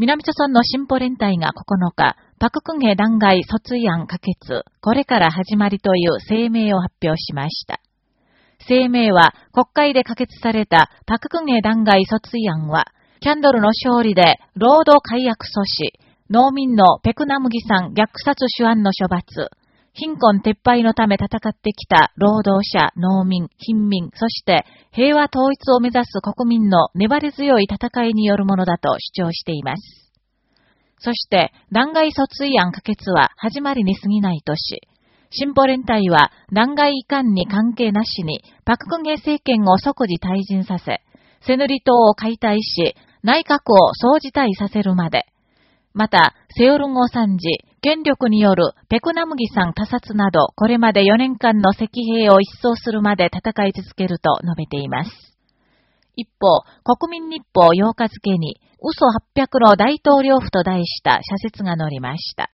南朝村の進歩連帯が9日、パククンヘ弾劾訴追案可決、これから始まりという声明を発表しました。声明は国会で可決されたパククンヘ弾劾訴追案は、キャンドルの勝利で労働解約阻止、農民のペクナムギさん虐殺手案の処罰、貧困撤廃のため戦ってきた労働者、農民、貧民、そして平和統一を目指す国民の粘り強い戦いによるものだと主張しています。そして、弾劾訴追案可決は始まりに過ぎないとし、進歩連隊は弾劾遺憾に関係なしに、パククゲ政権を即時退陣させ、セヌリ島を解体し、内閣を総辞退させるまで、また、セオルゴ参事、権力によるペクナムギさん他殺など、これまで4年間の赤兵を一掃するまで戦い続けると述べています。一方、国民日報8日付に、嘘800の大統領府と題した社説が載りました。